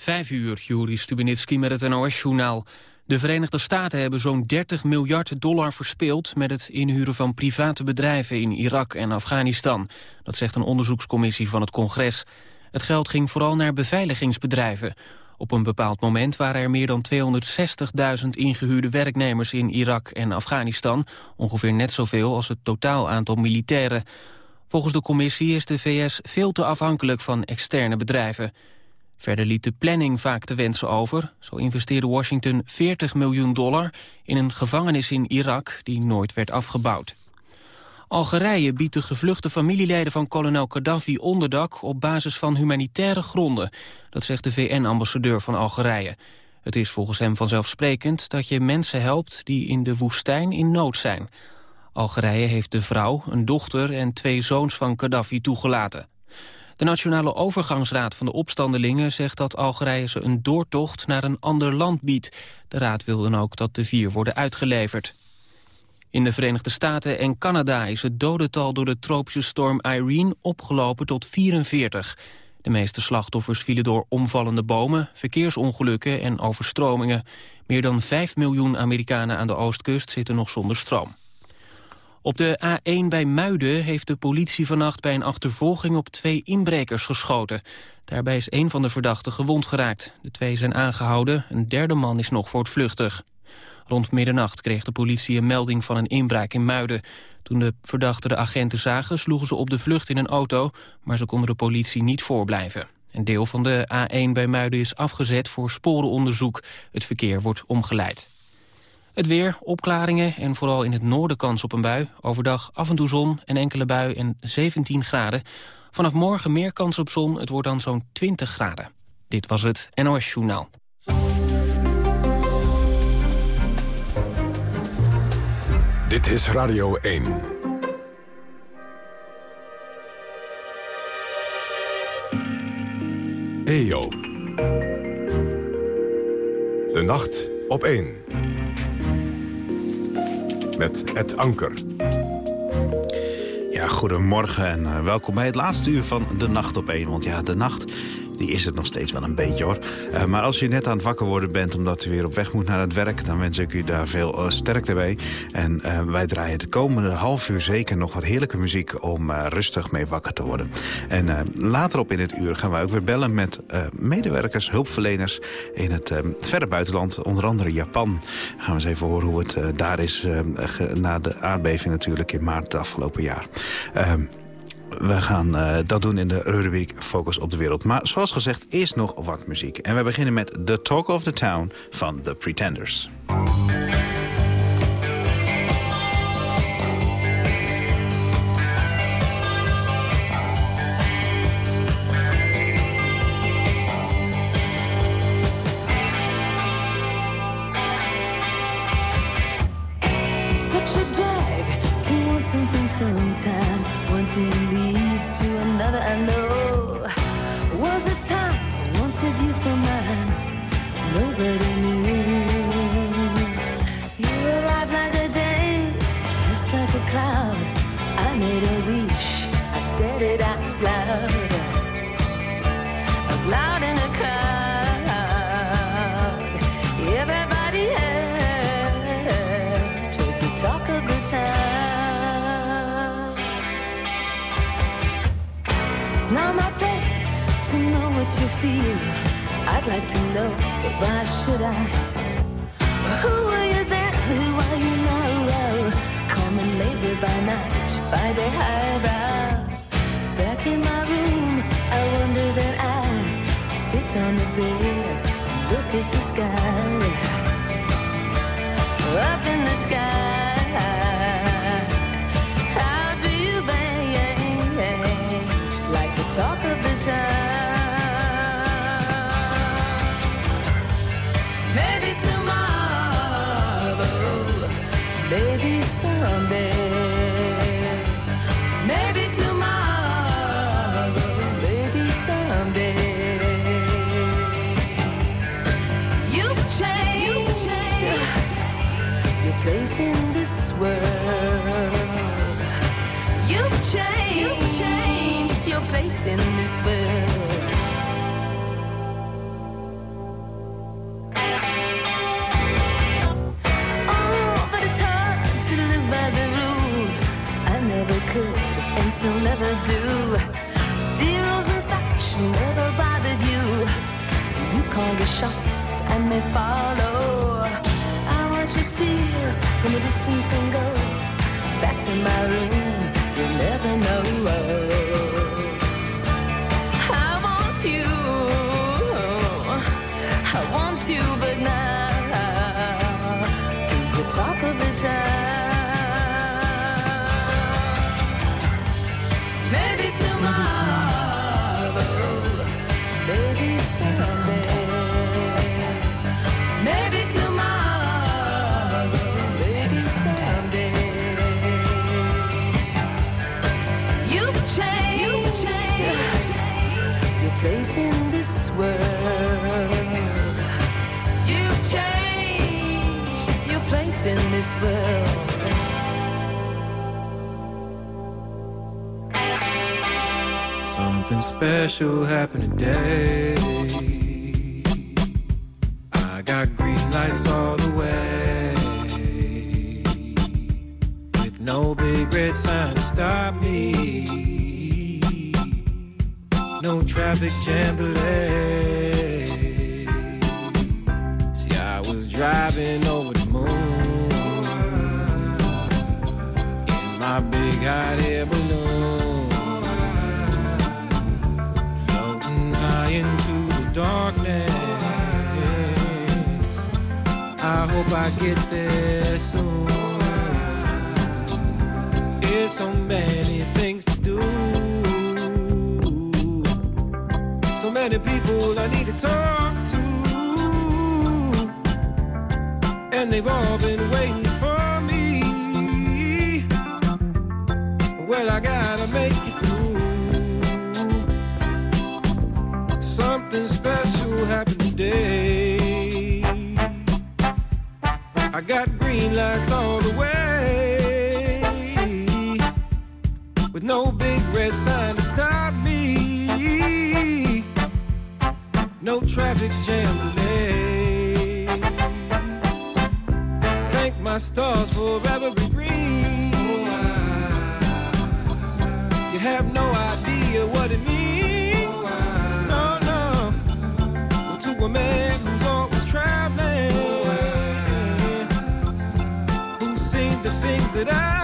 Vijf uur, Juri Stubenitski met het NOS-journaal. De Verenigde Staten hebben zo'n 30 miljard dollar verspeeld... met het inhuren van private bedrijven in Irak en Afghanistan. Dat zegt een onderzoekscommissie van het congres. Het geld ging vooral naar beveiligingsbedrijven. Op een bepaald moment waren er meer dan 260.000 ingehuurde werknemers in Irak en Afghanistan. Ongeveer net zoveel als het totaal aantal militairen. Volgens de commissie is de VS veel te afhankelijk van externe bedrijven. Verder liet de planning vaak te wensen over. Zo investeerde Washington 40 miljoen dollar in een gevangenis in Irak die nooit werd afgebouwd. Algerije biedt de gevluchte familieleden van kolonel Gaddafi onderdak op basis van humanitaire gronden. Dat zegt de VN-ambassadeur van Algerije. Het is volgens hem vanzelfsprekend dat je mensen helpt die in de woestijn in nood zijn. Algerije heeft de vrouw, een dochter en twee zoons van Gaddafi toegelaten. De Nationale Overgangsraad van de opstandelingen zegt dat Algerije ze een doortocht naar een ander land biedt. De raad wil dan ook dat de vier worden uitgeleverd. In de Verenigde Staten en Canada is het dodental door de tropische storm Irene opgelopen tot 44. De meeste slachtoffers vielen door omvallende bomen, verkeersongelukken en overstromingen. Meer dan 5 miljoen Amerikanen aan de oostkust zitten nog zonder stroom. Op de A1 bij Muiden heeft de politie vannacht bij een achtervolging op twee inbrekers geschoten. Daarbij is een van de verdachten gewond geraakt. De twee zijn aangehouden, een derde man is nog voortvluchtig. Rond middernacht kreeg de politie een melding van een inbraak in Muiden. Toen de verdachten de agenten zagen, sloegen ze op de vlucht in een auto... maar ze konden de politie niet voorblijven. Een deel van de A1 bij Muiden is afgezet voor sporenonderzoek. Het verkeer wordt omgeleid. Het weer, opklaringen en vooral in het noorden kans op een bui. Overdag af en toe zon, en enkele bui en 17 graden. Vanaf morgen meer kans op zon, het wordt dan zo'n 20 graden. Dit was het NOS Journaal. Dit is Radio 1. EO. De nacht op 1 met Het Anker. Ja, goedemorgen en eh, welkom bij het laatste uur van De Nacht op 1. Want ja, de nacht die is het nog steeds wel een beetje hoor. Uh, maar als je net aan het wakker worden bent omdat u weer op weg moet naar het werk... dan wens ik u daar veel uh, sterkte bij. En uh, wij draaien de komende half uur zeker nog wat heerlijke muziek... om rustig mee wakker te worden. En later op in het uur gaan wij ook weer bellen met medewerkers, hulpverleners... in het verre buitenland, onder andere Japan. Gaan we eens even horen hoe het daar is na de aardbeving natuurlijk in maart afgelopen jaar. We gaan uh, dat doen in de rubriek Focus op de Wereld. Maar zoals gezegd, eerst nog wat muziek. En we beginnen met The Talk of the Town van The Pretenders. sometime. One another, I know. Was it time I wanted you for mine? Nobody what you feel. I'd like to know, but why should I? Who are you then? Who are you now? Common labor by night, by day highbrow. Back in my room, I wonder that I sit on the bed, look at the sky. Up in the sky. How do you bang like the talk of the town. In this world. You've changed. Your place in this world. You've changed your place in this world. Never do. The rules and such never bothered you. You call the shots and they follow. I watch you steal from a distance and go back to my room. You'll never know. I want you. I want you, someday, maybe someday. You've changed, your place in this world. You've changed your place in this world. Something special happened today. No traffic. See, I was driving over the moon. In my big hot air balloon. Floating high into the darkness. I hope I get there talk to. And they've all been waiting for me. Well, I gotta make it through. Something special happened today. I got green lights all No traffic jam delay. Thank my stars for every green. You have no idea what it means. No, no. Well, to a man who's always traveling, who's seen the things that I've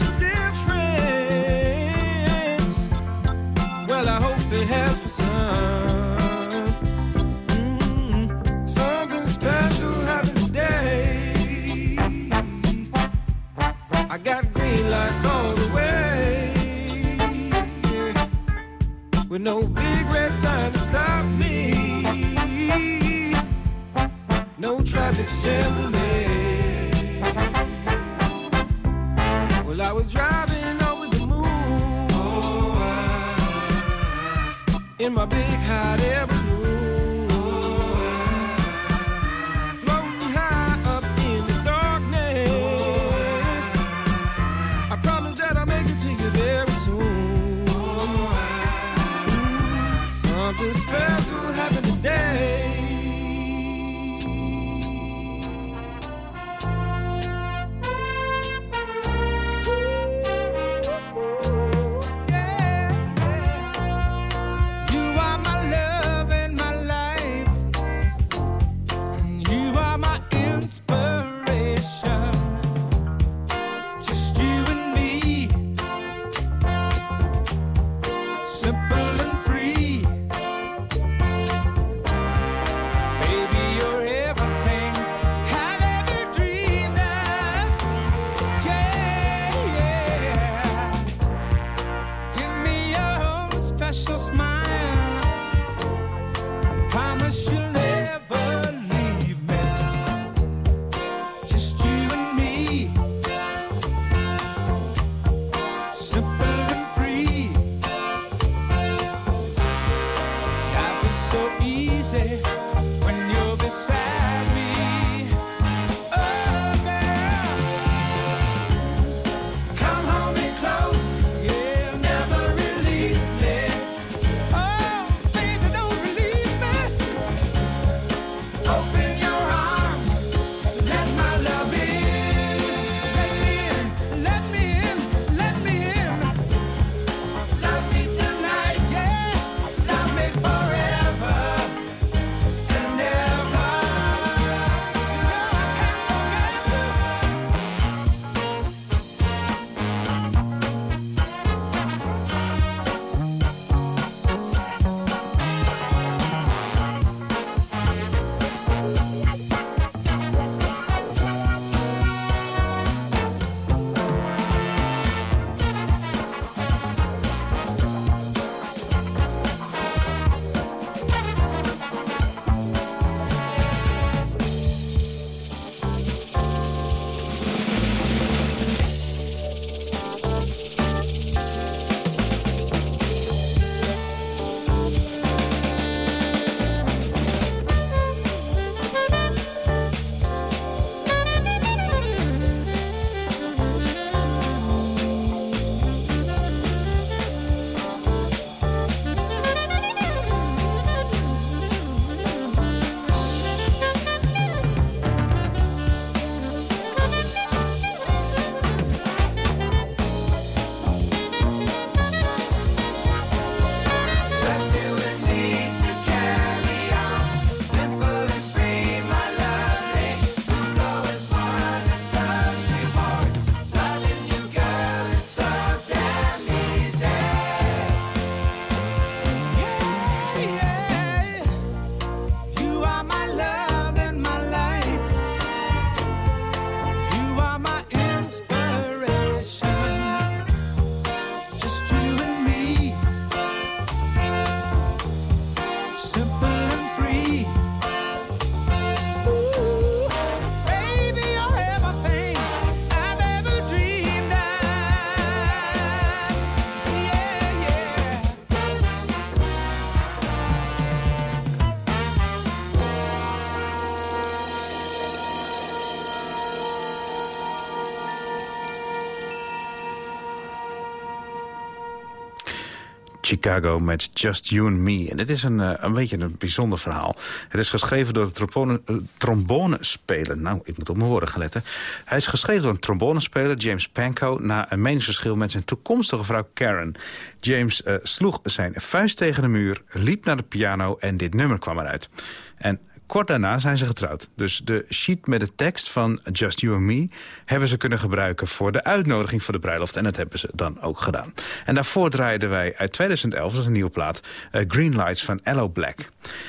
difference. Well, I hope it has for some. Mm, something special today. I got green lights all the way. With no big red sign to stop me. No traffic jam Chicago met Just You and Me. En dit is een, eh, een beetje een bijzonder verhaal. Het is geschreven door een eh, trombonespeler. Nou, ik moet op mijn woorden letten. Hij is geschreven door een trombonespeler, James Panko... na een meningsverschil met zijn toekomstige vrouw Karen. James eh, sloeg zijn vuist tegen de muur, liep naar de piano... en dit nummer kwam eruit. En Kort daarna zijn ze getrouwd. Dus de sheet met de tekst van Just You and Me... hebben ze kunnen gebruiken voor de uitnodiging voor de bruiloft. En dat hebben ze dan ook gedaan. En daarvoor draaiden wij uit 2011, dat is een nieuwe plaat... Eh, Green Lights van Allo Black.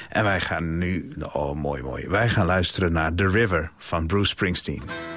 En wij gaan nu... Oh, mooi, mooi. Wij gaan luisteren naar The River van Bruce Springsteen.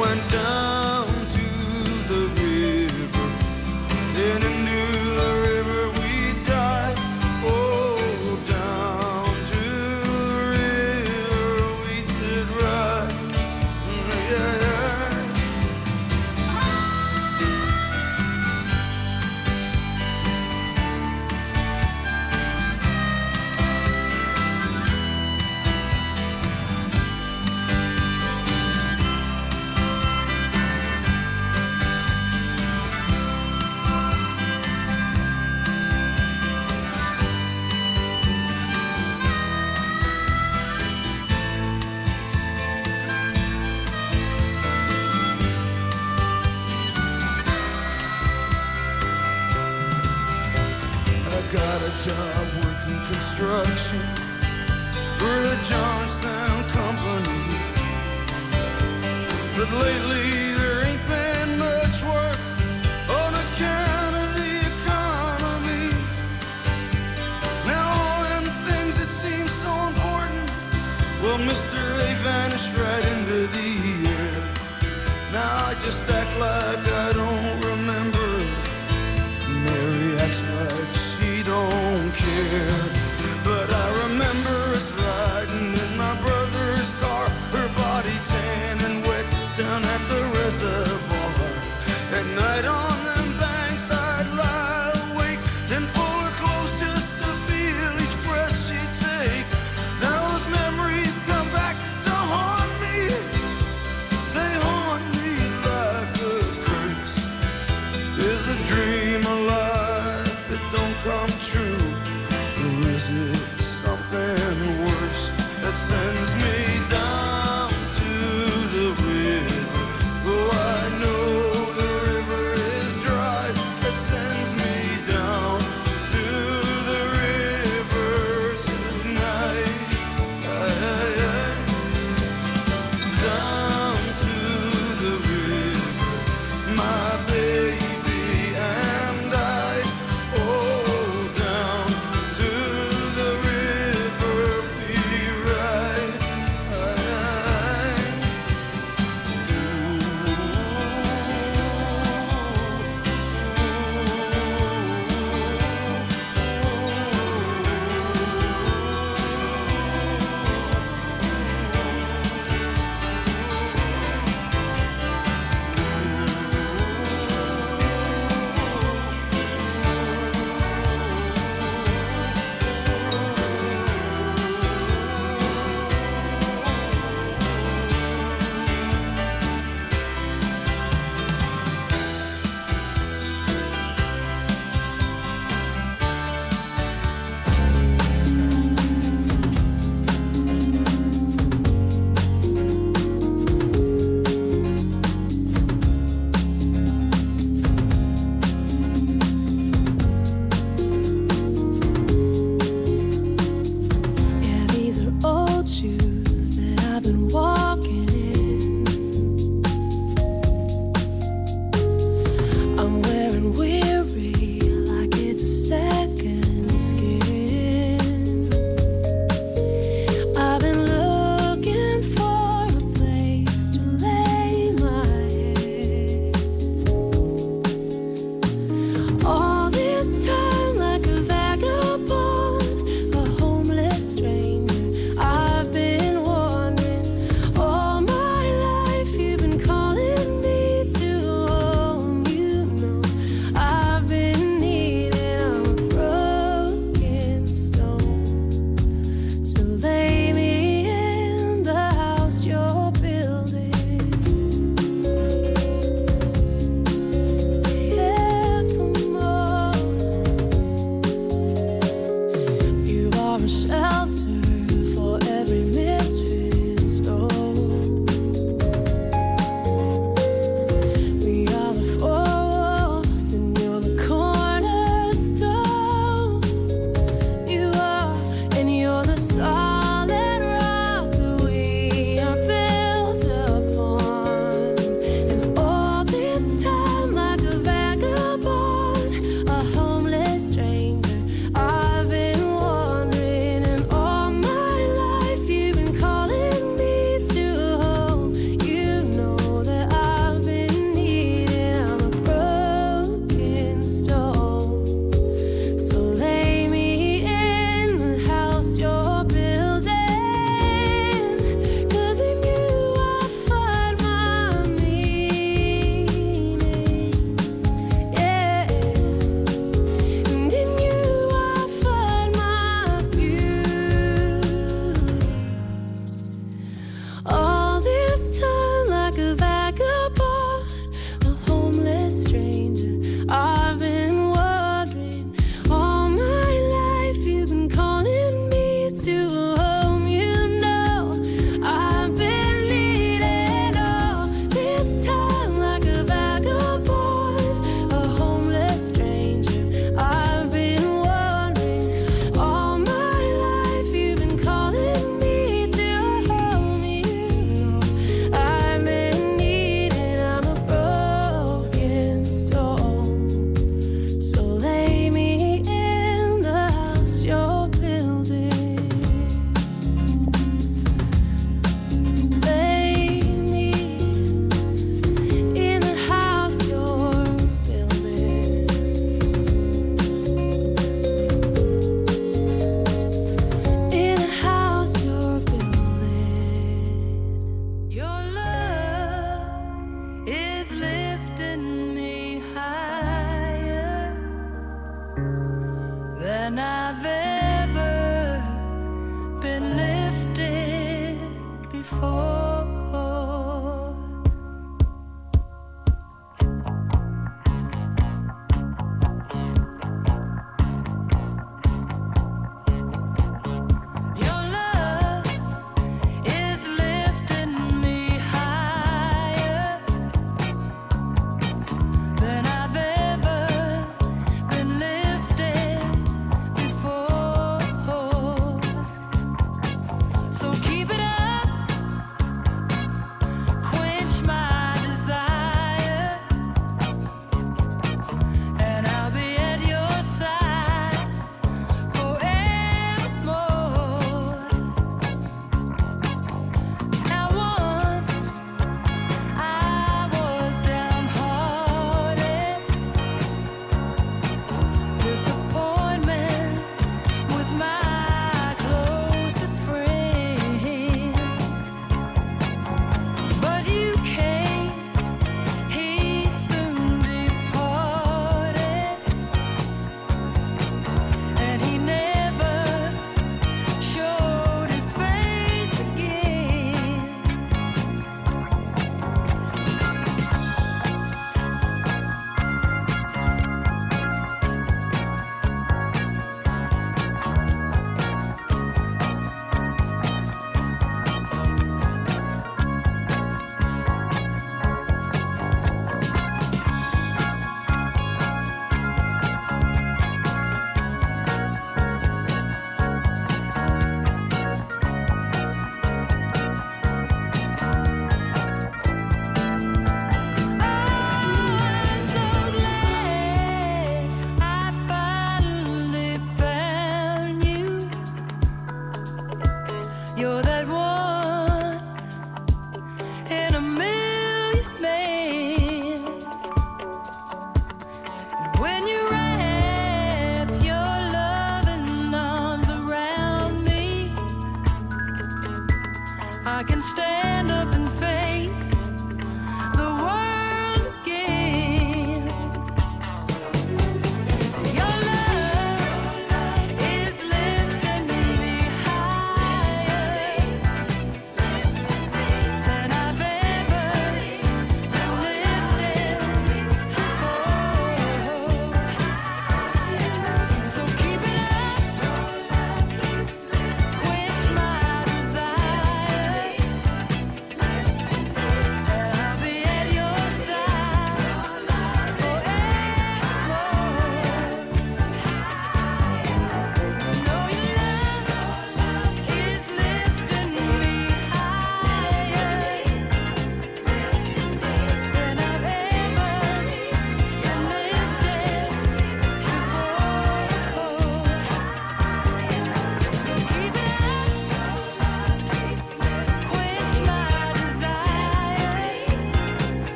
weren't done.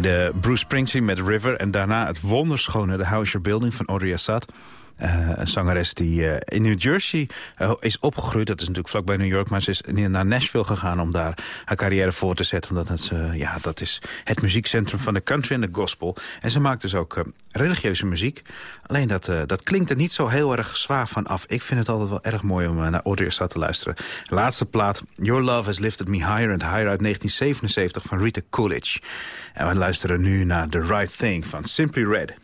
De Bruce Springsteen met River... en daarna het wonderschone de House Building van Audrey Assad... Eh, een zangeres die eh, in New Jersey eh, is opgegroeid. Dat is natuurlijk vlakbij New York. Maar ze is naar Nashville gegaan om daar haar carrière voor te zetten. Omdat het, ja, dat is het muziekcentrum van de country en de gospel. En ze maakt dus ook religieuze muziek. Alleen dat, dat klinkt er niet zo heel erg zwaar van af. Ik vind het altijd wel erg mooi om naar Audrey te luisteren. Laatste plaat, Your Love Has Lifted Me Higher and Higher uit 1977 van Rita Coolidge. En we luisteren nu naar The Right Thing van Simply Red.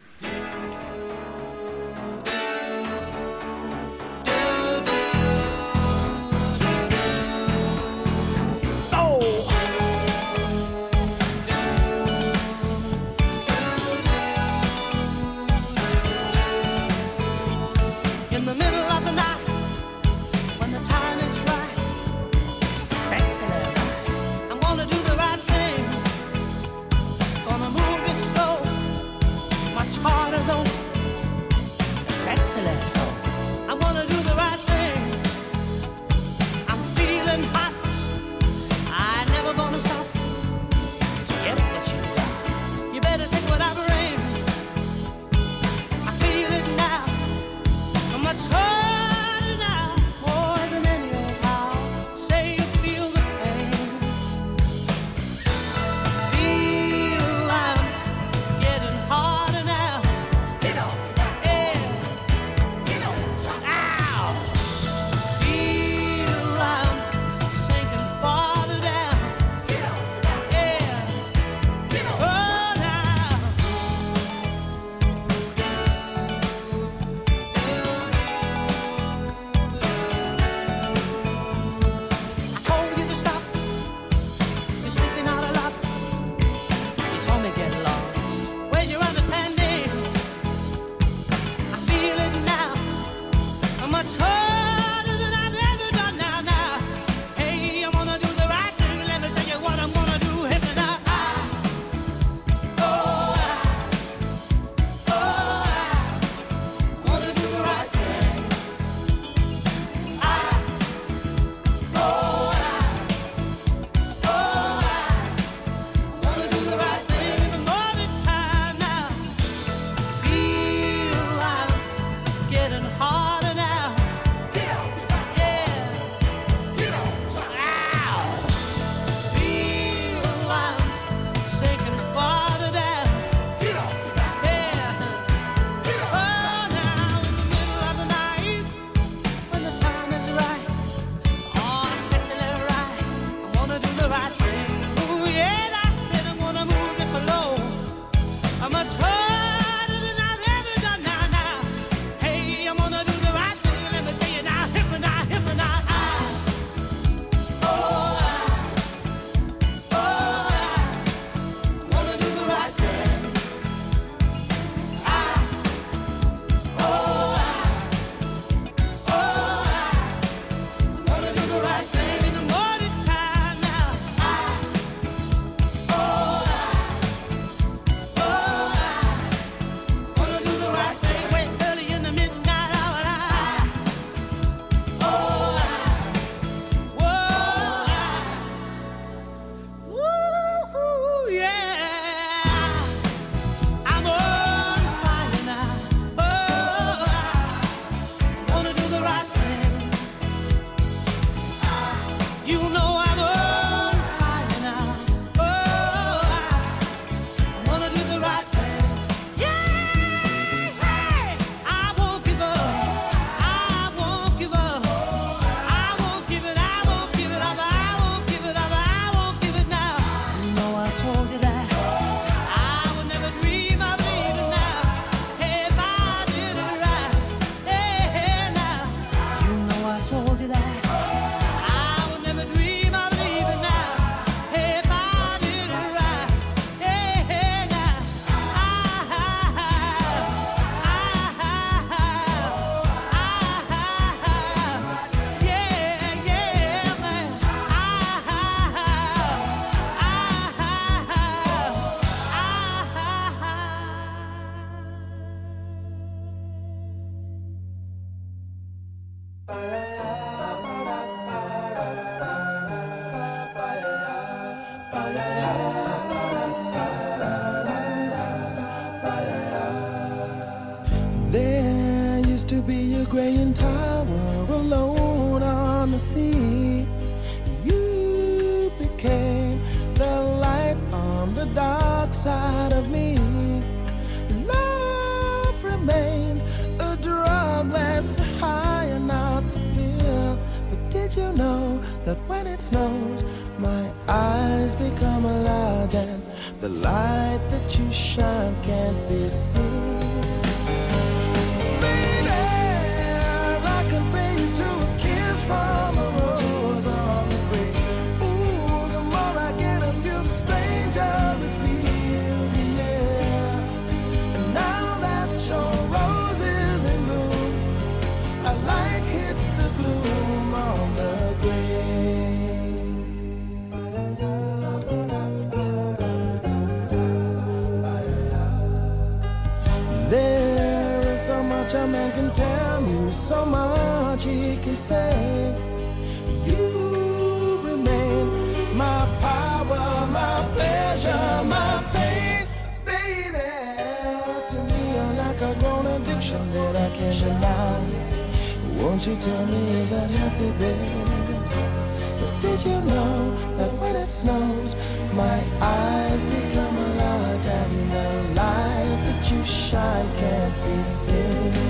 Shine can't be seen?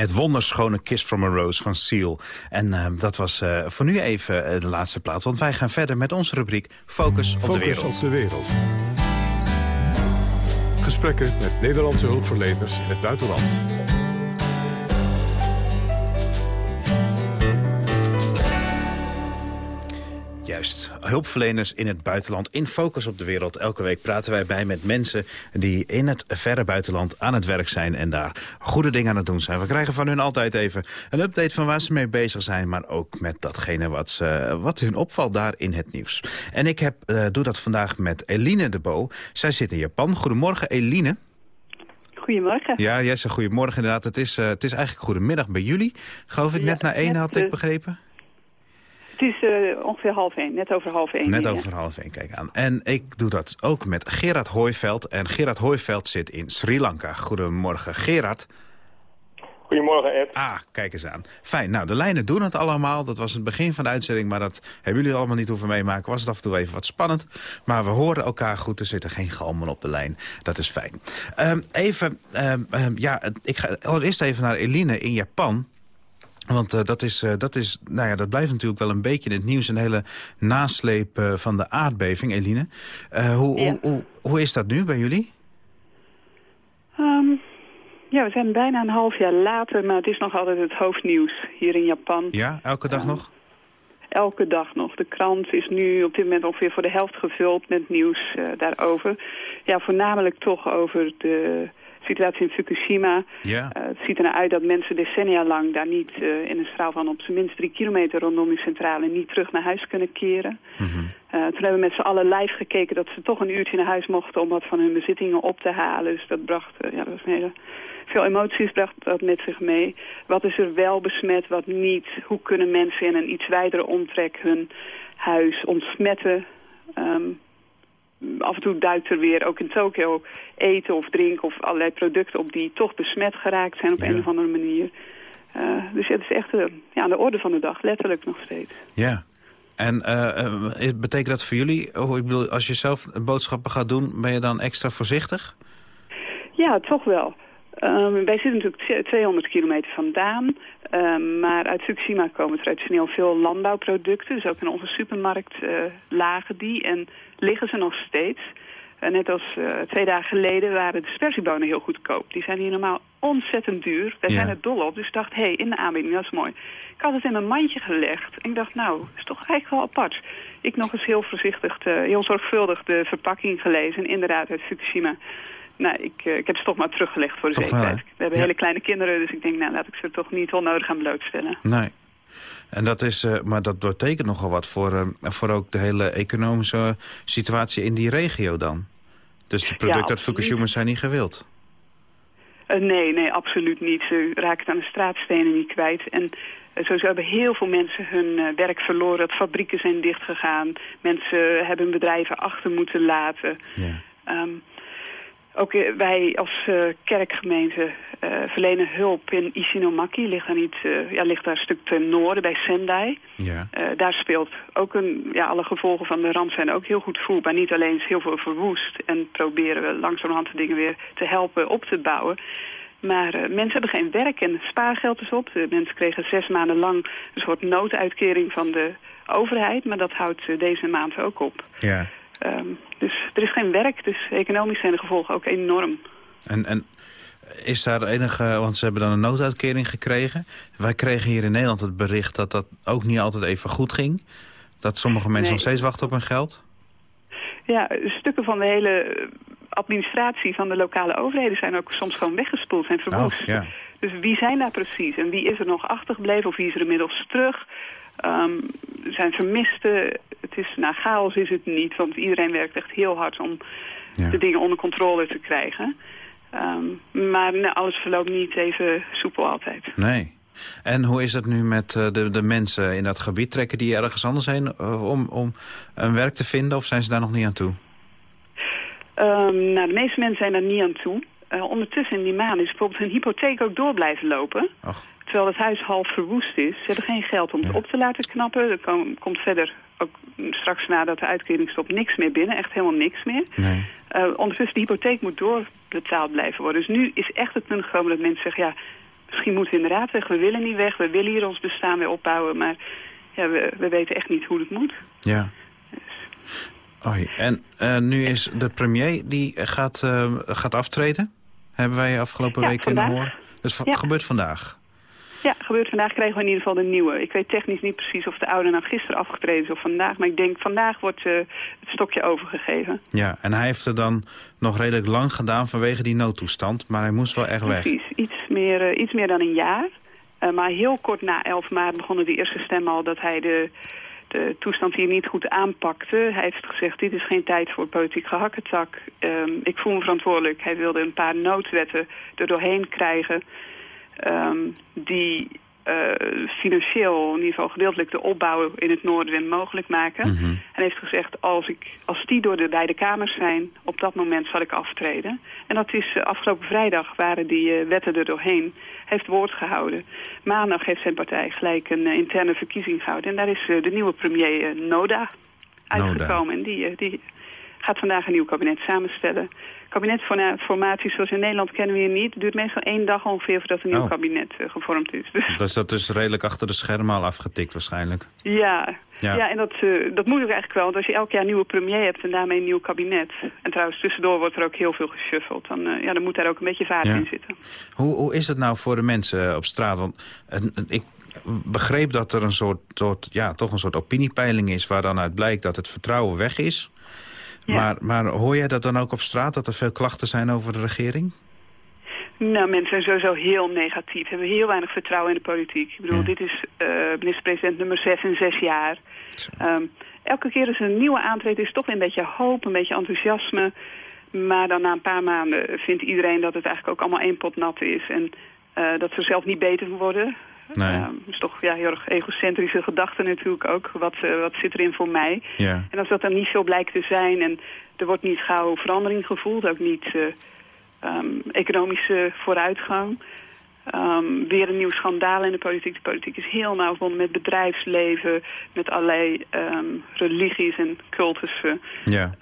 Het wonderschone Kiss from a Rose van Seal. En eh, dat was eh, voor nu even eh, de laatste plaats. Want wij gaan verder met onze rubriek Focus op de Focus wereld. op de wereld. Gesprekken met Nederlandse hulpverleners in het buitenland. Juist. Hulpverleners in het buitenland in Focus op de Wereld. Elke week praten wij bij met mensen die in het verre buitenland aan het werk zijn... en daar goede dingen aan het doen zijn. We krijgen van hun altijd even een update van waar ze mee bezig zijn... maar ook met datgene wat, ze, wat hun opvalt daar in het nieuws. En ik heb, eh, doe dat vandaag met Eline de Bo. Zij zit in Japan. Goedemorgen, Eline. Goedemorgen. Ja, jij zegt goedemorgen inderdaad. Het is, eh, het is eigenlijk goedemiddag bij jullie. Geloof ik, Ja, net na één had ik begrepen. Het is eh, ongeveer half één, net over half één. Net over half één, kijk aan. En ik doe dat ook met Gerard Hooiveld. En Gerard Hooiveld zit in Sri Lanka. Goedemorgen, Gerard. Goedemorgen Ed. Ah, kijk eens aan. Fijn, nou, de lijnen doen het allemaal. Dat was het begin van de uitzending, maar dat hebben jullie allemaal niet hoeven meemaken. Was het af en toe even wat spannend. Maar we horen elkaar goed, er zitten geen galmen op de lijn. Dat is fijn. Ehm, even, ehm, ehm, ja, ik ga allereerst even naar Eline in Japan. Want eh, dat, is, eh, dat, is, nou ja, dat blijft natuurlijk wel een beetje in het nieuws. Een hele nasleep eh, van de aardbeving, Eline. Eh, hoe, Ja. hoe, hoe, hoe is dat nu bij jullie? Ehm, ja, we zijn bijna een half jaar later, maar het is nog altijd het hoofdnieuws hier in Japan. Ja, elke dag nog? elke dag nog. De krant is nu op dit moment ongeveer voor de helft gevuld met nieuws eh, daarover. Ja, voornamelijk toch over de situatie in Fukushima. Ja. Eh, het ziet er naar uit dat mensen decennia lang daar niet eh, in een straal van op zijn minst drie kilometer rondom die centrale niet terug naar huis kunnen keren. Mhm. Eh, toen hebben we met z'n allen live gekeken dat ze toch een uurtje naar huis mochten om wat van hun bezittingen op te halen. Dus dat bracht, ja, dat was een hele, veel emoties bracht dat met zich mee. Wat is er wel besmet, wat niet? Hoe kunnen mensen in een iets wijdere omtrek hun huis ontsmetten? Ehm, af en toe duikt er weer, ook in Tokio, eten of drinken of allerlei producten op die toch besmet geraakt zijn op Ja. een of andere manier. Eh, dus het is echt eh, ja, aan de orde van de dag, letterlijk nog steeds. Ja. En eh, betekent dat voor jullie, oh, ik bedoel, als je zelf boodschappen gaat doen, ben je dan extra voorzichtig? Ja, toch wel. Ehm, wij zitten natuurlijk tw- 200 kilometer vandaan. Ehm, maar uit Fukushima komen traditioneel veel landbouwproducten. Dus ook in onze supermarkt eh, lagen die en liggen ze nog steeds. Eh, net als eh, twee dagen geleden waren de sperziebonen heel goedkoop. Die zijn hier normaal ontzettend duur. Wij Ja. zijn er dol op. Dus ik dacht, hé, hey, in de aanbieding, dat is mooi. Ik had het in mijn mandje gelegd. En ik dacht, nou, dat is toch eigenlijk wel apart. Ik nog eens heel voorzichtig, de, heel zorgvuldig de verpakking gelezen. En inderdaad uit Fukushima. Nou, ik, eh, ik heb ze toch maar teruggelegd voor de Toch zekerheid. We hebben Ja. hele kleine kinderen, dus ik denk, nou, laat ik ze toch niet onnodig aan blootstellen. Nee. En dat is, eh, maar dat betekent nogal wat voor, eh, voor ook de hele economische situatie in die regio dan. Dus de producten uit absoluut. Fukushima zijn niet gewild. Nee, nee, absoluut niet. Ze raken het aan de straatstenen niet kwijt. En sowieso hebben heel veel mensen hun werk verloren. Dat fabrieken zijn dichtgegaan. Mensen hebben hun bedrijven achter moeten laten. Ja. Ehm, ook eh, wij als eh, kerkgemeente eh, verlenen hulp in Ishinomaki. Ligt daar, niet, ja, ligt daar een stuk ten noorden bij Sendai. Ja. Daar speelt ook een, ja, alle gevolgen van de ramp zijn ook heel goed voelbaar. Niet alleen is heel veel verwoest en proberen we langzamerhand de dingen weer te helpen op te bouwen. Maar mensen hebben geen werk en spaargeld is op. De mensen kregen zes maanden lang een soort nooduitkering van de overheid. Maar dat houdt deze maand ook op. ja. Ehm, dus er is geen werk, dus economisch zijn de gevolgen ook enorm. En, en is daar enige, want ze hebben dan een nooduitkering gekregen. Wij kregen hier in Nederland het bericht dat dat ook niet altijd even goed ging. Dat sommige mensen Nee. nog steeds wachten op hun geld. Ja, stukken van de hele administratie van de lokale overheden zijn ook soms gewoon weggespoeld, zijn verwoest. Oh, ja. Dus wie zijn daar precies? En wie is er nog achtergebleven of wie is er inmiddels terug? Ehm, er zijn vermisten. Het is, nou, chaos is het niet, want iedereen werkt echt heel hard om Ja. de dingen onder controle te krijgen. Ehm, maar nou, alles verloopt niet even soepel altijd. Nee. En hoe is het nu met eh, de, de mensen in dat gebied? Trekken die ergens anders heen eh, om, om een werk te vinden of zijn ze daar nog niet aan toe? Ehm, nou, de meeste mensen zijn daar niet aan toe. Eh, ondertussen in die maanden is bijvoorbeeld hun hypotheek ook door blijven lopen. Och, Terwijl het huis half verwoest is. Ze hebben geen geld om het Ja. op te laten knappen. Er kom- komt verder ook straks nadat de uitkering stopt niks meer binnen. Echt helemaal niks meer. nee. Eh, ondertussen de hypotheek moet doorbetaald blijven worden. Dus nu is echt het punt gekomen dat mensen zeggen... ja, misschien moeten we inderdaad weg. We willen niet weg. We willen hier ons bestaan weer opbouwen. Maar ja, we, we weten echt niet hoe het moet. Ja. Oei. En eh, nu is de premier die gaat, eh, gaat aftreden. Hebben wij afgelopen Ja, week kunnen horen. Dus Ja. gebeurt vandaag. Ja, gebeurt vandaag krijgen we in ieder geval de nieuwe. Ik weet technisch niet precies of de oude nou gisteren afgetreden is of vandaag. Maar ik denk vandaag wordt eh, het stokje overgegeven. Ja, en hij heeft er dan nog redelijk lang gedaan vanwege die noodtoestand. Maar hij moest wel echt weg. Precies, iets meer, eh, iets meer dan een jaar. Eh, maar heel kort na 11 maart begonnen die eerste stemmen al dat hij de, de toestand hier niet goed aanpakte. Hij heeft gezegd, dit is geen tijd voor politiek gehakketak. Ehm, ik voel me verantwoordelijk. Hij wilde een paar noodwetten er doorheen krijgen... ehm, die eh, financieel, in ieder geval gedeeltelijk, de opbouw in het noorden weer mogelijk maken. Mhm. Hij heeft gezegd, als, ik, als die door de beide kamers zijn, op dat moment zal ik aftreden. En dat is eh, afgelopen vrijdag waren die eh, wetten er doorheen. Heeft woord gehouden. Maandag heeft zijn partij gelijk een interne verkiezing gehouden. En daar is de nieuwe premier Noda uitgekomen. En die, die gaat vandaag een nieuw kabinet samenstellen. Kabinetformatie zoals in Nederland kennen we hier niet. Het duurt meestal één dag ongeveer voordat een nieuw Oh. kabinet eh, gevormd is. Dus Dus dat is redelijk achter de schermen al afgetikt waarschijnlijk. ja, Ja. ja. en dat, eh, dat moet ook eigenlijk wel. Want als je elk jaar een nieuwe premier hebt en daarmee een nieuw kabinet... en trouwens tussendoor wordt er ook heel veel geshuffeld... dan, eh, ja, dan moet daar ook een beetje vaart Ja. in zitten. Hoe, hoe is het nou voor de mensen op straat? Want ik begreep dat er een soort, soort, ja, toch een soort opiniepeiling is... waar dan uit blijkt dat het vertrouwen weg is. Ja. Maar, maar hoor jij dat dan ook op straat, dat er veel klachten zijn over de regering? Nou, mensen zijn sowieso heel negatief. Hebben heel weinig vertrouwen in de politiek. Ik bedoel, Ja. dit is eh, minister-president nummer zes in zes jaar. Ehm, elke keer er een nieuwe aantreedt is toch weer een beetje hoop, een beetje enthousiasme. Maar dan na een paar maanden vindt iedereen dat het eigenlijk ook allemaal één pot nat is. En eh, dat ze zelf niet beter worden. Nee. Is toch ja, heel erg egocentrische gedachte natuurlijk ook. Wat, eh, wat zit erin voor mij? Ja. En als dat dan niet zo blijkt te zijn en er wordt niet gauw verandering gevoeld, ook niet eh, ehm, economische vooruitgang. Ehm, weer een nieuw schandaal in de politiek. De politiek is heel nauw verbonden met bedrijfsleven, met allerlei ehm, religies en cultussen. Ja.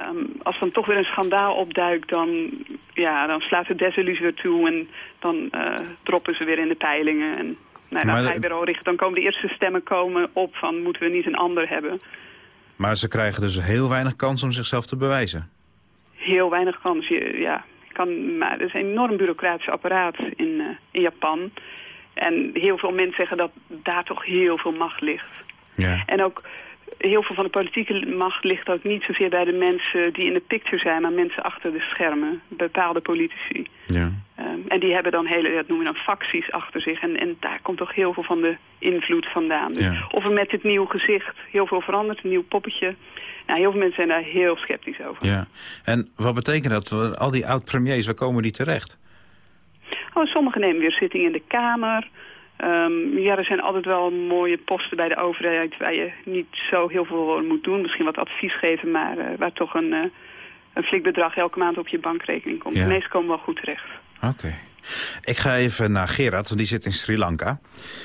Als dan toch weer een schandaal opduikt, dan, ja, dan slaat de desillusie weer toe en dan eh, droppen ze weer in de peilingen. En nou, dan Maar ga je weer al richten. Dan komen de eerste stemmen komen op van moeten we niet een ander hebben. Maar ze krijgen dus heel weinig kans om zichzelf te bewijzen. heel weinig kans. Ja, kan, maar er is een enorm bureaucratisch apparaat in, eh, in Japan. En heel veel mensen zeggen dat daar toch heel veel macht ligt. Ja. En ook heel veel van de politieke macht ligt ook niet zozeer bij de mensen die in de picture zijn, maar mensen achter de schermen, bepaalde politici. Ja. Ehm, en die hebben dan hele, dat noemen we dan facties achter zich. En, en daar komt toch heel veel van de invloed vandaan. Dus Ja. Of er met dit nieuw gezicht heel veel verandert, een nieuw poppetje. Nou, heel veel mensen zijn daar heel sceptisch over. ja. En wat betekent dat? Al die oud-premiers, waar komen die terecht? Oh, sommigen nemen weer zitting in de Kamer. Ehm, ja, er zijn altijd wel mooie posten bij de overheid waar je niet zo heel veel voor moet doen. Misschien wat advies geven, maar eh, waar toch een, eh, een flink bedrag elke maand op je bankrekening komt. Ja. De meeste komen wel goed terecht. Oké. Ik ga even naar Gerard, want die zit in Sri Lanka.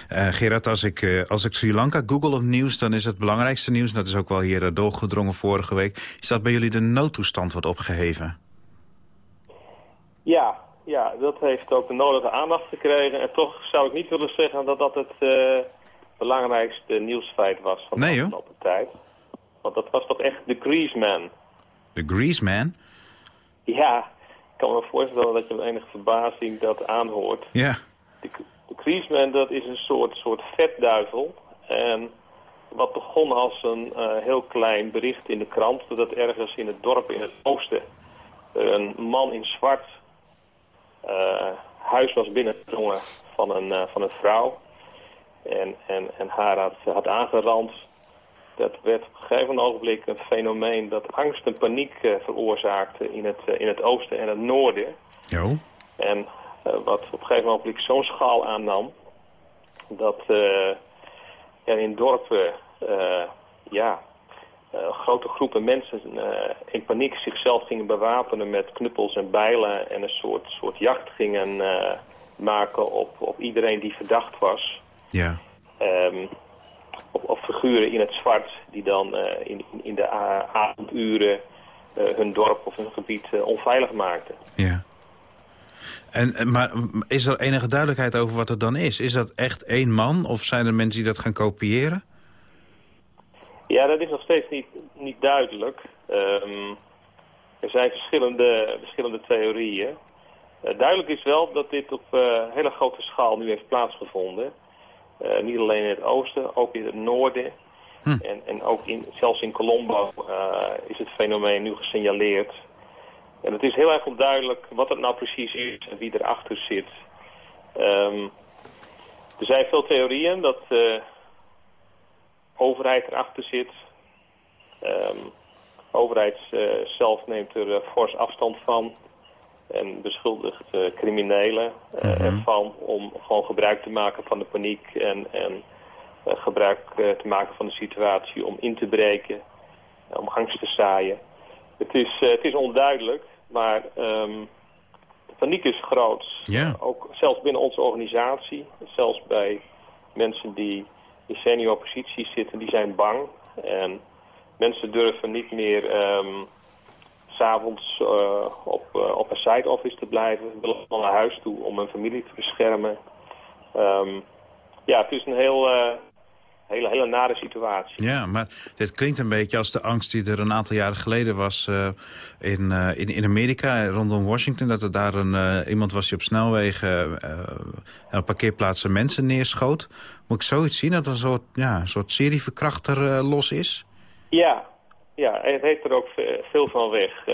Eh, Gerard, als ik, eh, als ik Sri Lanka google op nieuws... dan is het belangrijkste nieuws, en dat is ook wel hier doorgedrongen vorige week... is dat bij jullie de noodtoestand wordt opgeheven. Ja, ja, dat heeft ook de nodige aandacht gekregen. En toch zou ik niet willen zeggen dat dat het eh, belangrijkste nieuwsfeit was van Nee, de afgelopen tijd. Want dat was toch echt de Greaseman. De Grease Man? Ja, ik kan me voorstellen dat je met enige verbazing dat aanhoort. Ja. De, de Greaseman, dat is een soort, soort vetduivel. En wat begon als een eh, heel klein bericht in de krant... dat ergens in het dorp in het oosten een man in zwart eh, huis was binnengedrongen van een, eh, van een vrouw. En, en, en haar had, had aangerand. Dat werd op een gegeven ogenblik een fenomeen dat angst en paniek eh, veroorzaakte in het, eh, in het oosten en het noorden. Jo. En eh, wat op een gegeven moment zo'n schaal aannam... dat eh, er in dorpen eh, ja, eh, grote groepen mensen eh, in paniek zichzelf gingen bewapenen met knuppels en bijlen... en een soort, soort jacht gingen eh, maken op, op iedereen die verdacht was... Ja. Ehm, op, op figuren in het zwart die dan eh, in, in- de avonduren eh, hun dorp of hun gebied eh, onveilig maakten. Ja. En, maar is er enige duidelijkheid over wat het dan is? Is dat echt één man of zijn er mensen die dat gaan kopiëren? Ja, dat is nog steeds niet, niet duidelijk. Ehm, er zijn verschillende, verschillende theorieën. Eh, duidelijk is wel dat dit op eh, hele grote schaal nu heeft plaatsgevonden. Eh, niet alleen in het oosten, ook in het noorden. Hm. En, en ook in, zelfs in Colombo is het fenomeen nu gesignaleerd. En het is heel erg onduidelijk wat het nou precies is en wie erachter zit. Ehm, er zijn veel theorieën dat overheid erachter zit. Ehm, de overheid eh, zelf neemt er eh, fors afstand van. En beschuldigt eh, criminelen Mhm. ervan om gewoon gebruik te maken van de paniek. En, en gebruik te maken van de situatie om in te breken. om angst te zaaien. Het is, het is onduidelijk, maar ehm, de paniek is groot. Ook zelfs binnen onze organisatie, zelfs bij mensen die in senior posities zitten, die zijn bang. En mensen durven niet meer ehm, s'avonds eh op, eh, op een side office te blijven. Ze willen gewoon naar huis toe om hun familie te beschermen. Ehm, ja, het is een heel, eh, hele, hele nare situatie. Ja, maar dit klinkt een beetje als de angst die er een aantal jaren geleden was uh, in, uh, in, in Amerika, rondom Washington. Dat er daar een, uh, iemand was die op snelwegen en op parkeerplaatsen mensen neerschoot. Moet ik zoiets zien dat er een soort, ja, een soort serieverkrachter los is? Ja, ja, hij heeft er ook veel van weg.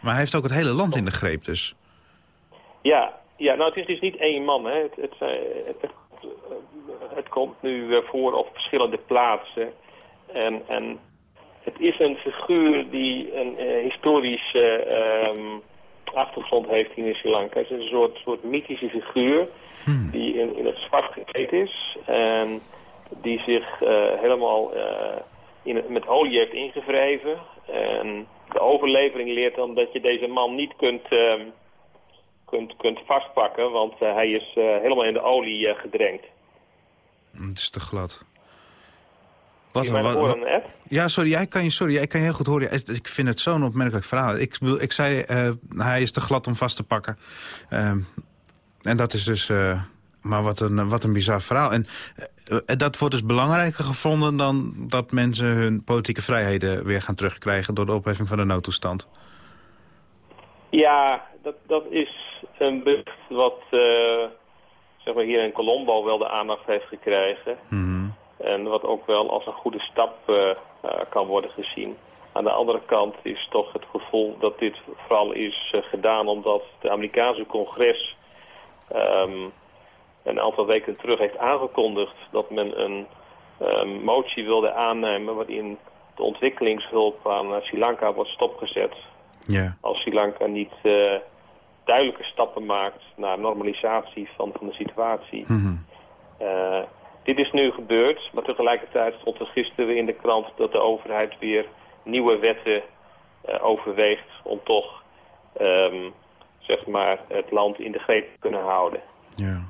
maar hij heeft ook het hele land in de greep dus. Ja, ja nou het is dus niet één man. Hè. Het, het, het, het komt nu voor op verschillende plaatsen. En, en het is een figuur die een uh, historische um, achtergrond heeft in Sri Lanka. Het is een soort, soort mythische figuur hmm. die in, in het zwart gekleed is. En die zich uh, helemaal uh, in het, met olie heeft ingevreven. En de overlevering leert dan dat je deze man niet kunt, um, kunt, kunt vastpakken, want hij is helemaal in de olie gedrenkt. Het is te glad. Wat, wat, wat, ja, sorry, jij kan je, sorry, jij kan je heel goed horen. Ik vind het zo'n opmerkelijk verhaal. Ik, ik zei, uh, hij is te glad om vast te pakken. Uh, en dat is dus... Uh, maar wat een, wat een bizar verhaal. En uh, dat wordt dus belangrijker gevonden... dan dat mensen hun politieke vrijheden weer gaan terugkrijgen... door de opheffing van de noodtoestand. Ja, dat, dat is een bericht wat zeg maar hier in Colombo wel de aandacht heeft gekregen. Mm En wat ook wel als een goede stap uh, uh, kan worden gezien. Aan de andere kant is toch het gevoel dat dit vooral is uh, gedaan omdat de Amerikaanse congres um, een aantal weken terug heeft aangekondigd dat men een um, motie wilde aannemen waarin de ontwikkelingshulp aan Sri Lanka wordt stopgezet. Als Sri Lanka niet duidelijke stappen maakt naar normalisatie van, van de situatie. Mm -hmm. uh, dit is nu gebeurd, maar tegelijkertijd stond er gisteren weer in de krant dat de overheid weer nieuwe wetten uh, overweegt om toch um, zeg maar het land in de greep te kunnen houden. Ja.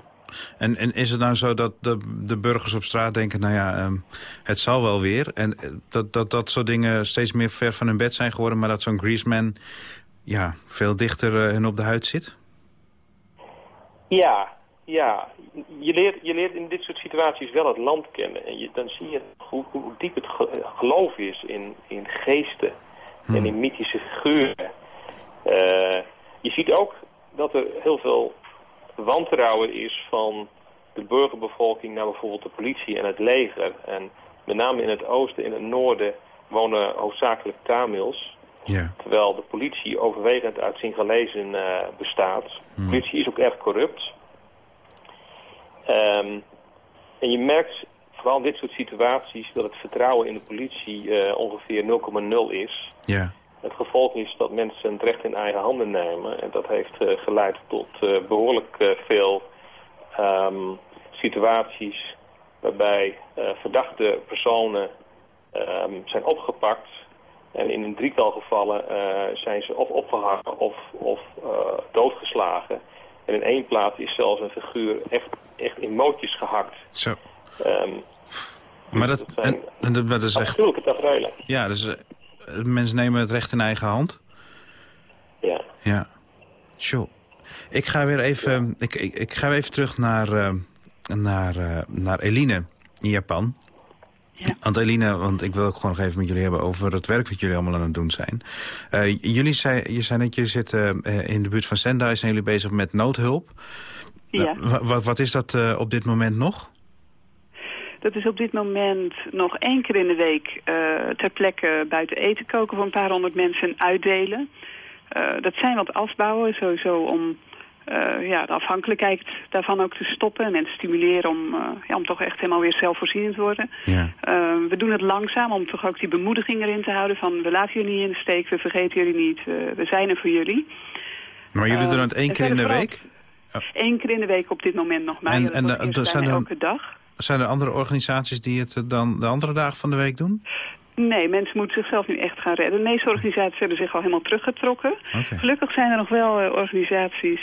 En, en is het nou zo dat de, de burgers op straat denken, nou ja, um, het zal wel weer. En dat, dat dat soort dingen steeds meer ver van hun bed zijn geworden, maar dat zo'n Greaseman ja, veel dichter uh, hun op de huid zit? Ja, ja. Je leert, je leert in dit soort situaties wel het land kennen. En je, dan zie je hoe, hoe diep het geloof is in, in geesten hmm. en in mythische figuren. Uh, je ziet ook dat er heel veel wantrouwen is van de burgerbevolking naar bijvoorbeeld de politie en het leger. En met name in het oosten en het noorden wonen hoofdzakelijk Tamils. Ja. Terwijl de politie overwegend uit Singalezen uh, bestaat. De Hmm. politie is ook erg corrupt. Um, en je merkt vooral in dit soort situaties dat het vertrouwen in de politie uh, ongeveer 0,0 is. Ja. Het gevolg is dat mensen het recht in eigen handen nemen. En dat heeft uh, geleid tot behoorlijk veel um, situaties waarbij verdachte personen um, zijn opgepakt. En in een drietal gevallen uh, zijn ze of opgehangen of, of uh, doodgeslagen. En in één plaats is zelfs een figuur echt, echt in mootjes gehakt. Zo. Um, maar dat, dat en, en dat, dat is echt... Tafereelen. Ja, dus uh, mensen nemen het recht in eigen hand. Ja. Ja. Sure. Ik ga weer even, ja. ik, ik, ik, ga weer even terug naar, uh, naar, uh, naar Eline in Japan. Ja. Want Eline, want ik wil ook gewoon nog even met jullie hebben over het werk wat jullie allemaal aan het doen zijn. Uh, jullie zei, je zei dat jullie zitten uh, in de buurt van Sendai, zijn jullie bezig met noodhulp. Ja. Uh, wat, wat is dat uh, op dit moment nog? Dat is op dit moment nog één keer in de week ter plekke buiten eten koken voor een paar honderd mensen uitdelen. Uh, dat zijn wat afbouwen, sowieso om uh, ja, de afhankelijkheid daarvan ook te stoppen. En mensen stimuleren om, uh, ja, om toch echt helemaal weer zelfvoorzienend te worden. Ja. Uh, we doen het langzaam om toch ook die bemoediging erin te houden. Van we laten jullie niet in de steek, we vergeten jullie niet, we zijn er voor jullie. Maar jullie doen het één keer in de week? Eén keer in de week op dit moment nog maar. En, en de, zijn er elke dag. Zijn er andere organisaties die het dan de andere dagen van de week doen? Nee, mensen moeten zichzelf nu echt gaan redden. De meeste organisaties hebben zich al helemaal teruggetrokken. Okay. Gelukkig zijn er nog wel uh, organisaties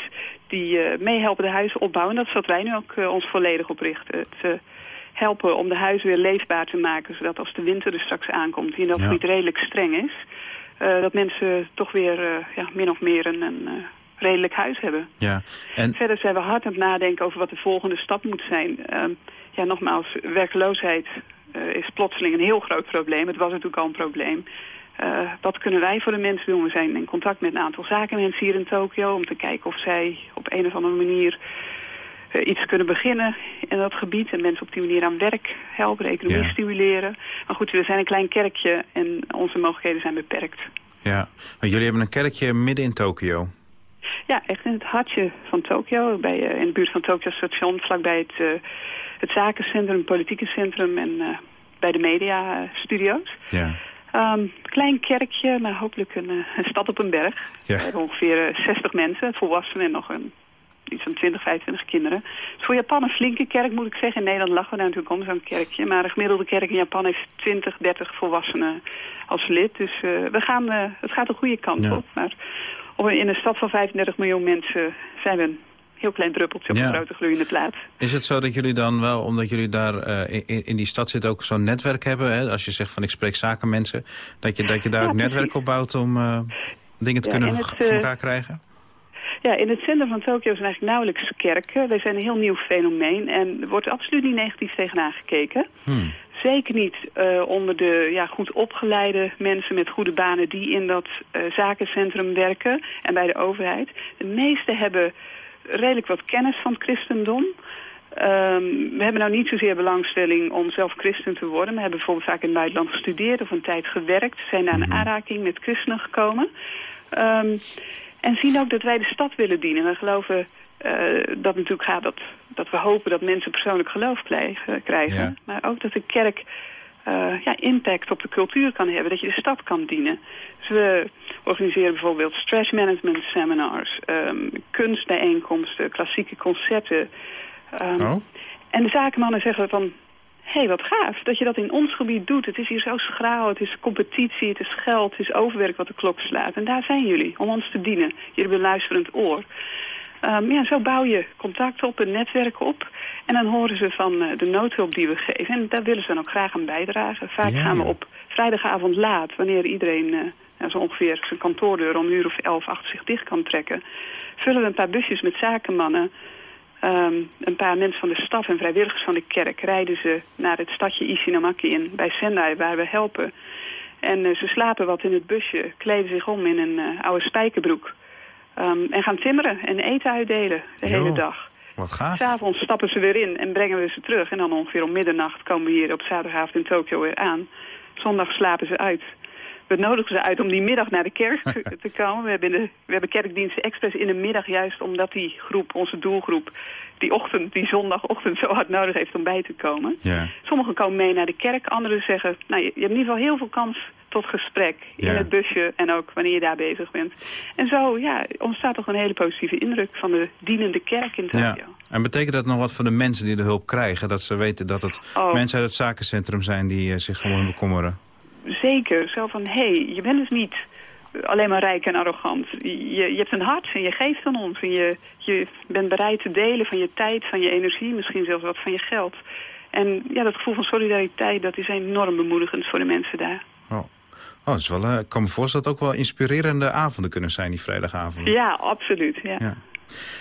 die uh, meehelpen de huizen opbouwen. Dat is wat wij nu ook uh, ons volledig op richten. Het helpen om de huizen weer leefbaar te maken... zodat als de winter er straks aankomt, die in dat Ja. gebied redelijk streng is... dat mensen toch weer ja, min of meer een, een redelijk huis hebben. Ja. En... Verder zijn we hard aan het nadenken over wat de volgende stap moet zijn. ja, nogmaals, werkloosheid eh, is plotseling een heel groot probleem. Het was natuurlijk al een probleem. Eh, wat kunnen wij voor de mensen doen? We zijn in contact met een aantal zakenmensen hier in Tokio... om te kijken of zij op een of andere manier eh, iets kunnen beginnen in dat gebied. En mensen op die manier aan werk helpen, de economie Ja. stimuleren. Maar goed, we zijn een klein kerkje en onze mogelijkheden zijn beperkt. Ja, maar jullie hebben een kerkje midden in Tokio. Ja, echt in het hartje van Tokio, bij, eh, in de buurt van Tokyo Station, vlakbij het, eh, het zakencentrum, het politieke centrum en eh, bij de mediastudio's. Ja. Ehm klein kerkje, maar hopelijk een, eh, een stad op een berg. Ja. We hebben ongeveer eh, 60 mensen, volwassenen en nog een, iets van 20, 25 kinderen. Het is voor Japan een flinke kerk, moet ik zeggen. In Nederland lachen we daar natuurlijk om, zo'n kerkje. Maar een gemiddelde kerk in Japan heeft 20, 30 volwassenen als lid. Dus eh, we gaan, eh, het gaat de goede kant Ja. op. Maar in een stad van 35 miljoen mensen zijn we een heel klein druppeltje op een grote gloeiende plaat. Is het zo dat jullie dan wel, omdat jullie daar eh, in, in die stad zitten... ook zo'n netwerk hebben? Hè? Als je zegt van ik spreek zakenmensen... dat je, dat je daar Ja, ook netwerk op bouwt om eh, dingen te Ja, kunnen en het, g- eh, voor elkaar krijgen? Ja, in het centrum van Tokio zijn eigenlijk nauwelijks kerken. Wij zijn een heel nieuw fenomeen en er wordt absoluut niet negatief tegenaan gekeken. Hmm. Zeker niet onder de ja, goed opgeleide mensen met goede banen die in dat zakencentrum werken en bij de overheid. De meesten hebben redelijk wat kennis van het christendom. Ehm, we hebben nou niet zozeer belangstelling om zelf christen te worden. We hebben bijvoorbeeld vaak in het buitenland gestudeerd of een tijd gewerkt. Zijn daar in aanraking met christenen gekomen. Ehm, en zien ook dat wij de stad willen dienen. We geloven eh, dat natuurlijk gaat dat, dat we hopen dat mensen persoonlijk geloof krijgen. krijgen. Ja. Maar ook dat de kerk eh, ja, impact op de cultuur kan hebben. Dat je de stad kan dienen. Dus we organiseren bijvoorbeeld stress management seminars. ehm, kunstbijeenkomsten, klassieke concerten. Ehm, Oh? En de zakenmannen zeggen van... Hé, hey, wat gaaf dat je dat in ons gebied doet. Het is hier zo schraal, het is competitie, het is geld, het is overwerk wat de klok slaat. En daar zijn jullie, om ons te dienen. Jullie hebben een luisterend oor. Ehm, ja, zo bouw je contact op, een netwerk op. En dan horen ze van eh, de noodhulp die we geven. En daar willen ze dan ook graag aan bijdragen. Vaak Ja, gaan we op vrijdagavond laat, wanneer iedereen... eh, nou, zo ongeveer zijn kantoordeur om een uur of elf achter zich dicht kan trekken... vullen we een paar busjes met zakenmannen... Ehm, een paar mensen van de staf en vrijwilligers van de kerk rijden ze naar het stadje Isinomaki in bij Sendai, waar we helpen. En eh, ze slapen wat in het busje, kleden zich om in een eh, oude spijkerbroek. Ehm, en gaan timmeren en eten uitdelen de Jo. hele dag. Wat gaaf. S'avonds stappen ze weer in en brengen we ze terug. En dan ongeveer om middernacht komen we hier op zaterdagavond in Tokio weer aan. Zondag slapen ze uit. We nodigen ze uit om die middag naar de kerk te, komen. We hebben, de, we hebben kerkdiensten expres in de middag juist omdat die groep, onze doelgroep, die ochtend, die zondagochtend zo hard nodig heeft om bij te komen. Ja. Sommigen komen mee naar de kerk, anderen zeggen, nou je, je hebt in ieder geval heel veel kans tot gesprek in Ja. het busje en ook wanneer je daar bezig bent. En zo ja, ontstaat toch een hele positieve indruk van de dienende kerk in Tokio. Ja. En betekent dat nog wat voor de mensen die de hulp krijgen? Dat ze weten dat het Oh. mensen uit het zakencentrum zijn die eh, zich gewoon bekommeren? Zeker, zo van, hé, hey, je bent dus niet alleen maar rijk en arrogant. Je, je hebt een hart en je geeft aan ons. En je, je bent bereid te delen van je tijd, van je energie, misschien zelfs wat van je geld. En ja, dat gevoel van solidariteit, dat is enorm bemoedigend voor de mensen daar. Oh, oh is wel, eh, ik kan me voorstellen dat het ook wel inspirerende avonden kunnen zijn, die vrijdagavonden. Ja, absoluut. Ja. Ja.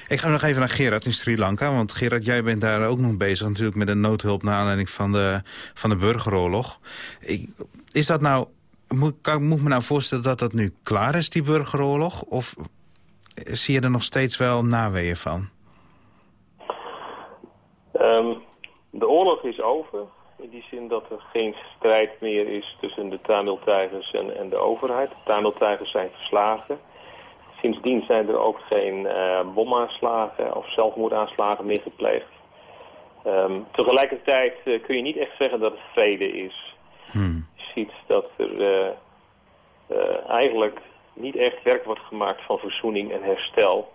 Ik ga nog even naar Gerard in Sri Lanka. Want Gerard, jij bent daar ook nog bezig natuurlijk met de noodhulp... naar aanleiding van de, van de burgeroorlog. Ik, is dat nou... Moet, kan, moet ik me nou voorstellen dat dat nu klaar is, die burgeroorlog? Of zie je er nog steeds wel naweeën van? Ehm, de oorlog is over. In die zin dat er geen strijd meer is tussen de Tamil-tijgers en, en de overheid. De Tamil-tijgers zijn verslagen. Sindsdien zijn er ook geen eh, bomaanslagen of zelfmoordaanslagen meer gepleegd. Ehm, tegelijkertijd eh, kun je niet echt zeggen dat het vrede is. Hmm. Ziet dat er eh, eh, eigenlijk niet echt werk wordt gemaakt van verzoening en herstel.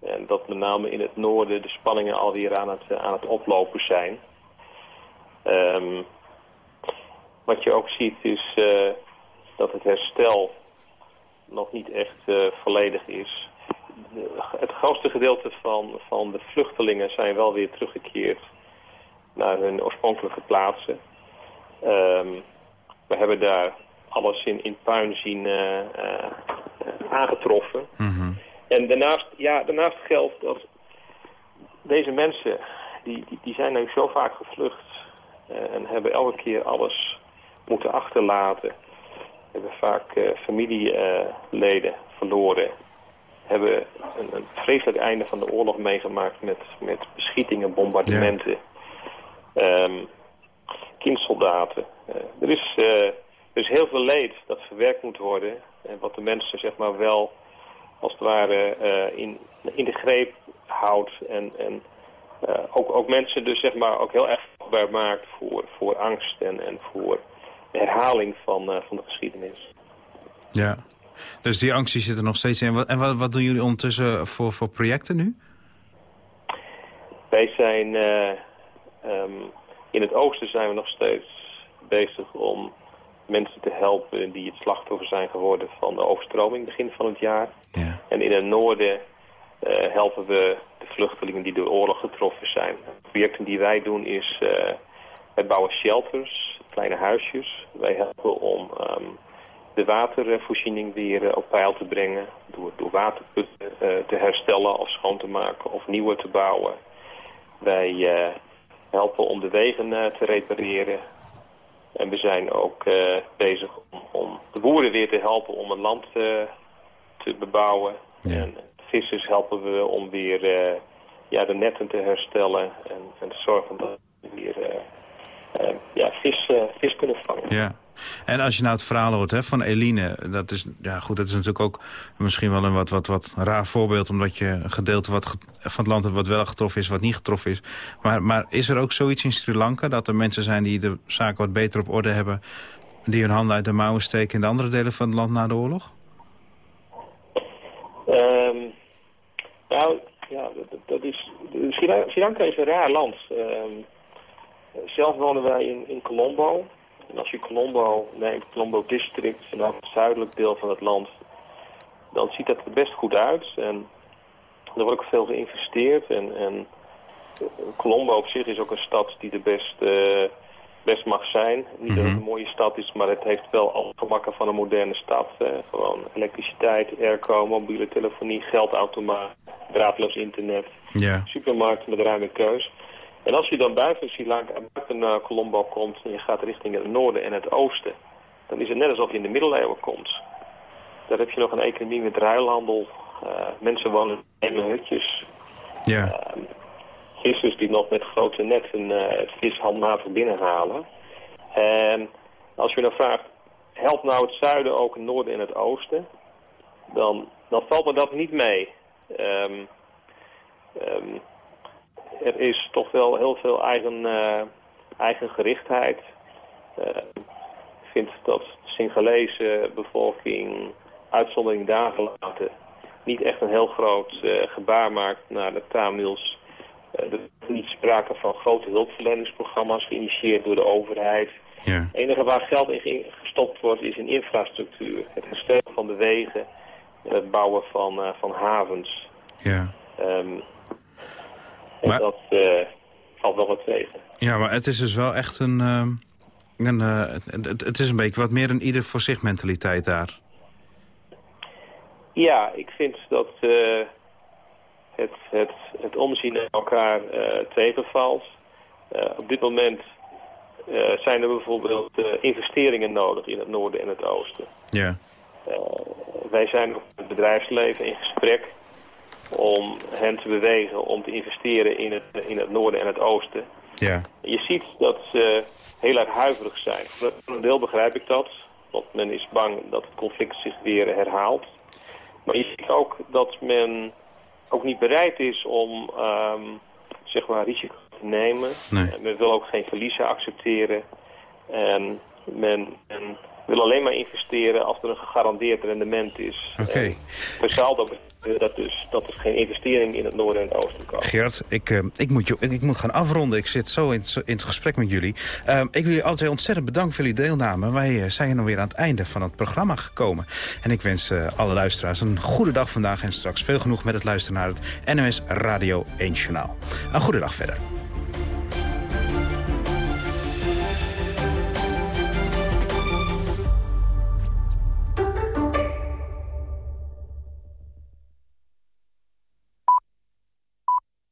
En dat met name in het noorden de spanningen alweer aan het, eh, aan het oplopen zijn. Ehm, wat je ook ziet is dat het herstel nog niet echt volledig is. Het grootste gedeelte van, van de vluchtelingen zijn wel weer teruggekeerd naar hun oorspronkelijke plaatsen. Ehm, we hebben daar alles in, in puin zien eh, eh, aangetroffen. Mhm. En daarnaast, ja, daarnaast geldt dat deze mensen, die, die, die zijn nu zo vaak gevlucht. eh, en hebben elke keer alles moeten achterlaten. Hebben vaak familieleden verloren. Hebben een, een vreselijk einde van de oorlog meegemaakt met, met beschietingen, bombardementen. Ehm, kindsoldaten. Eh, er, is, eh, er is heel veel leed dat verwerkt moet worden. En wat de mensen zeg maar wel als het ware eh, in, in de greep houdt. En, en eh, ook, ook mensen dus zeg maar ook heel erg vatbaar maakt voor, voor angst en, en voor de herhaling van, eh, van de geschiedenis. Ja. Dus die angst zit er nog steeds in. En wat, wat doen jullie ondertussen voor, voor projecten nu? Wij zijn eh, ehm, in het oosten zijn we nog steeds bezig om mensen te helpen die het slachtoffer zijn geworden van de overstroming begin van het jaar. Ja. En in het noorden eh, helpen we de vluchtelingen die door oorlog getroffen zijn. Projecten die wij doen is eh het bouwen shelters, kleine huisjes. Wij helpen om ehm, de watervoorziening weer eh, op peil te brengen. Door, door waterputten te herstellen of schoon te maken of nieuwe te bouwen. Wij helpen om de wegen eh, te repareren. En we zijn ook eh, bezig om, om de boeren weer te helpen om een land eh, te bebouwen. Ja. En vissers helpen we om weer ja, de netten te herstellen en, en te zorgen dat we weer ja, vis, vis kunnen vangen. Ja. En als je nou het verhaal hoort hè, van Eline, dat is, ja, goed, dat is natuurlijk ook misschien wel een wat, wat, wat raar voorbeeld... omdat je een gedeelte wat, van het land wat wel getroffen is, wat niet getroffen is. Maar, maar is er ook zoiets in Sri Lanka, dat er mensen zijn die de zaken wat beter op orde hebben... die hun handen uit de mouwen steken in de andere delen van het land na de oorlog? Ehm, nou, ja, dat, is, Sri Lanka- Sri Lanka is een raar land. Ehm, zelf wonen wij in, in Colombo. En als je Colombo neemt, Colombo District, dan het zuidelijk deel van het land, dan ziet dat er best goed uit. En er wordt ook veel geïnvesteerd. En, en Colombo op zich is ook een stad die er best, eh, best mag zijn. Niet dat het een mooie stad is, maar het heeft wel alle gemakken van een moderne stad. gewoon elektriciteit, airco, mobiele telefonie, geldautomaat, draadloos internet, Ja. supermarkt met ruime keus. En als je dan buiten Sri Lanka, buiten uh, Colombo komt en je gaat richting het noorden en het oosten, dan is het net alsof je in de middeleeuwen komt. Daar heb je nog een economie met ruilhandel. eh, mensen wonen in hutjes. Ja. Ehm, vissers die nog met grote netten eh, het vis handmatig binnenhalen. En als je dan vraagt, helpt nou het zuiden ook het noorden en het oosten? Dan, dan valt me dat niet mee. Ehm, ehm, er is toch wel heel veel eigen, eh, eigen gerichtheid. Eh, ik vind dat de Singalese bevolking, uitzondering daar gelaten, niet echt een heel groot eh, gebaar maakt naar de Tamils. Er is niet sprake van grote hulpverleningsprogramma's geïnitieerd door de overheid. Ja. Het enige waar geld in ge- gestopt wordt is in infrastructuur. Het herstel van de wegen en het bouwen van, van havens. Ja. Ehm, en Maar- dat eh, valt wel wat tegen. ja, maar het is dus wel echt een... ehm, een eh, het, het, is een beetje wat meer een ieder voor zich mentaliteit daar. Ja, ik vind dat eh, het, het, het omzien naar elkaar tegenvalt. Op dit moment zijn er bijvoorbeeld investeringen nodig in het noorden en het oosten. Ja. Wij zijn met het bedrijfsleven in gesprek om hen te bewegen om te investeren in het, in het noorden en het oosten. Ja. Je ziet dat ze heel erg huiverig zijn. Voor een deel begrijp ik dat, want men is bang dat het conflict zich weer herhaalt. Maar je ziet ook dat men ook niet bereid is om ehm, zeg maar risico te nemen. Nee. Men wil ook geen verliezen accepteren. En men, men wil alleen maar investeren als er een gegarandeerd rendement is. Oké. Saldo betekent dat dus dat er geen investering in het noorden en het oosten komen. Gerard, ik, eh, ik, moet je, ik, moet gaan afronden. Ik zit zo in, het- in het gesprek met jullie. Eh, ik wil jullie twee ontzettend bedanken voor jullie deelname. Wij eh, zijn alweer aan het einde van het programma gekomen. En ik wens eh, alle luisteraars een goede dag vandaag... en straks veel genoeg met het luisteren naar het NOS Radio 1 Journaal. Een goede dag verder.